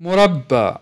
مربى